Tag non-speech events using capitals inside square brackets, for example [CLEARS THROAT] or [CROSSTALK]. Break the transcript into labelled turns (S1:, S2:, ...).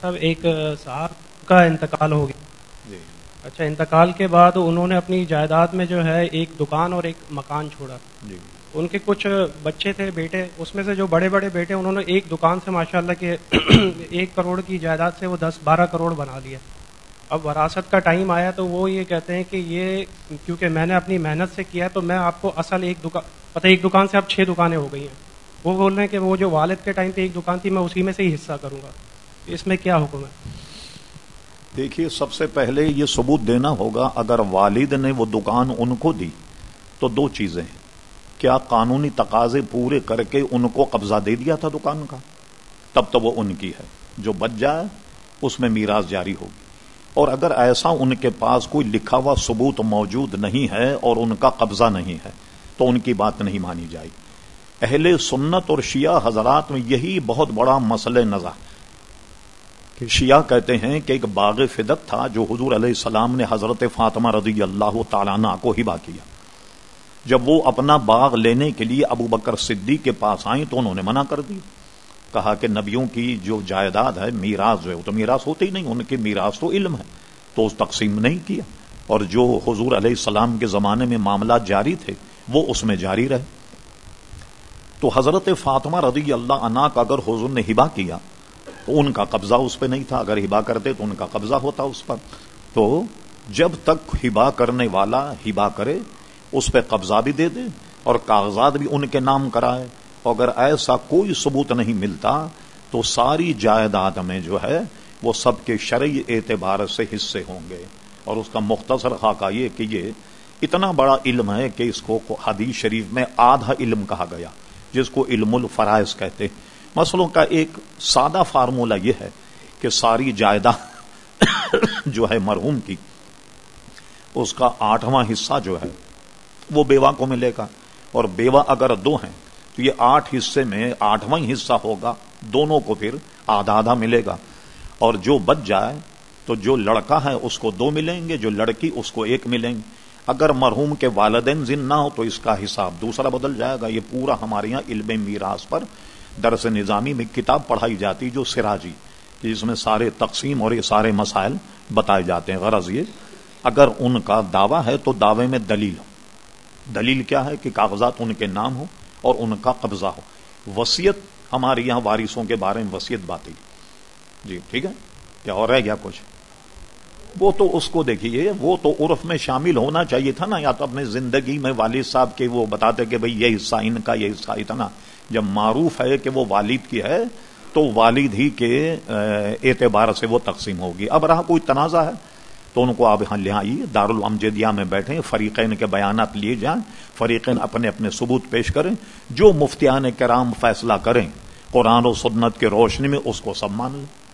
S1: صاحب ایک صاحب کا انتقال ہو گیا۔
S2: جی۔
S1: اچھا انتقال کے بعد انہوں نے اپنی جائیداد میں جو ہے ایک دکان اور ایک مکان چھوڑا۔
S2: جی۔
S1: ان کے کچھ بچے تھے بیٹے اس میں سے جو بڑے بڑے بیٹے انہوں نے ایک دکان سے ماشاء اللہ کے [CLEARS THROAT] ایک کروڑ کی جائیداد سے وہ دس بارہ کروڑ بنا لیا۔ اب وراثت کا ٹائم آیا تو وہ یہ کہتے ہیں کہ یہ کیونکہ میں نے اپنی محنت سے کیا تو میں آپ کو اصل ایک دکان پتہ ایک دکان سے اب چھ دکانیں ہو گئی ہیں۔ وہ بول رہے ہیں کہ وہ جو والد کے ٹائم پہ ایک دکان تھی میں اسی میں سے ہی حصہ کروں گا۔ اس میں کیا حکم ہے؟
S2: دیکھیے، سب سے پہلے یہ ثبوت دینا ہوگا، اگر والد نے وہ دکان ان کو دی، تو دو چیزیں ہیں۔ کیا قانونی تقاضے پورے کر کے ان کو قبضہ دے دیا تھا دکان کا؟ تب تو وہ ان کی ہے۔ جو بچ جائے، اس میں میراث جاری ہوگی۔ اور اگر ایسا ان کے پاس کوئی لکھا ہوا ثبوت موجود نہیں ہے اور ان کا قبضہ نہیں ہے، تو ان کی بات نہیں مانی جائے۔ اہل سنت اور شیعہ حضرات میں یہی بہت بڑا مسئلہ نظر کہ شیعہ کہتے ہیں کہ ایک باغ فدق تھا جو حضور علیہ السلام نے حضرت فاطمہ رضی اللہ تعالیٰ عنہ کو ہبا کیا۔ جب وہ اپنا باغ لینے کے لیے ابو بکر صدیق کے پاس آئیں تو انہوں نے منع کر دی۔ کہا کہ نبیوں کی جو جائیداد ہے، میراث جو ہے، وہ تو میراث ہوتی ہی نہیں، ان کی میراث تو علم ہے۔ تو اس تقسیم نہیں کیا۔ اور جو حضور علیہ السلام کے زمانے میں معاملات جاری تھے، وہ اس میں جاری رہے۔ تو حضرت فاطمہ رضی اللہ عنہ کا اگر حضور نے ہبا کیا تو ان کا قبضہ اس پہ نہیں تھا۔ اگر ہبا کرتے تو ان کا قبضہ ہوتا اس پر۔ تو جب تک ہبا کرنے والا ہبا کرے، اس پہ قبضہ بھی دے دے اور کاغذات بھی ان کے نام کرائے۔ اگر ایسا کوئی ثبوت نہیں ملتا، تو ساری جائیداد میں جو ہے، وہ سب کے شرعی اعتبار سے حصے ہوں گے۔ اور اس کا مختصر خاکہ یہ کہ یہ اتنا بڑا علم ہے کہ اس کو حدیث شریف میں آدھا علم کہا گیا، جس کو علم الفرائض کہتے مسئلوں کا ایک سادہ فارمولہ یہ ہے کہ ساری جائیداد جو ہے مرحوم کی، اس کا آٹھواں حصہ جو ہے وہ بیوہ کو ملے گا۔ اور بیوہ اگر دو ہیں تو یہ آٹھ حصے میں آٹھواں حصہ ہوگا، دونوں کو پھر آدھا آدھا ملے گا۔ اور جو بچ جائے تو جو لڑکا ہے اس کو دو ملیں گے، جو لڑکی اس کو ایک ملیں گے۔ اگر مرحوم کے والدین زن نہ ہو تو اس کا حساب دوسرا بدل جائے گا۔ یہ پورا ہمارے یہاں علم میراث پر درس نظامی میں کتاب پڑھائی جاتی جو سراجی کہ جس میں سارے تقسیم اور یہ سارے مسائل بتائے جاتے ہیں۔ غرض یہ، اگر ان کا دعویٰ ہے تو دعوے میں دلیل ہو۔ دلیل کیا ہے؟ کہ کاغذات ان کے نام ہو اور ان کا قبضہ ہو۔ وسیعت ہمارے یہاں وارثوں کے بارے میں وسیعت باتیں جی ٹھیک ہے؟ کیا اور رہ گیا کچھ؟ وہ تو اس کو دیکھیے، وہ تو عرف میں شامل ہونا چاہیے تھا نا، یا تو اپنے زندگی میں والد صاحب کے وہ بتاتے کہ بھئی یہ حصہ ان کا، یہ حصہ اتنا۔ جب معروف ہے کہ وہ والد کی ہے، تو والد ہی کے اعتبار سے وہ تقسیم ہوگی۔ اب رہا کوئی تنازع ہے، تو ان کو آپ یہاں لے آئیے۔ دارالامجدیہ میں بیٹھیں، فریقین کے بیانات لیے جائیں۔ فریقین اپنے اپنے ثبوت پیش کریں۔ جو مفتیان کرام فیصلہ کریں، قرآن و سنت کے روشنی میں اس کو سب مان لیں۔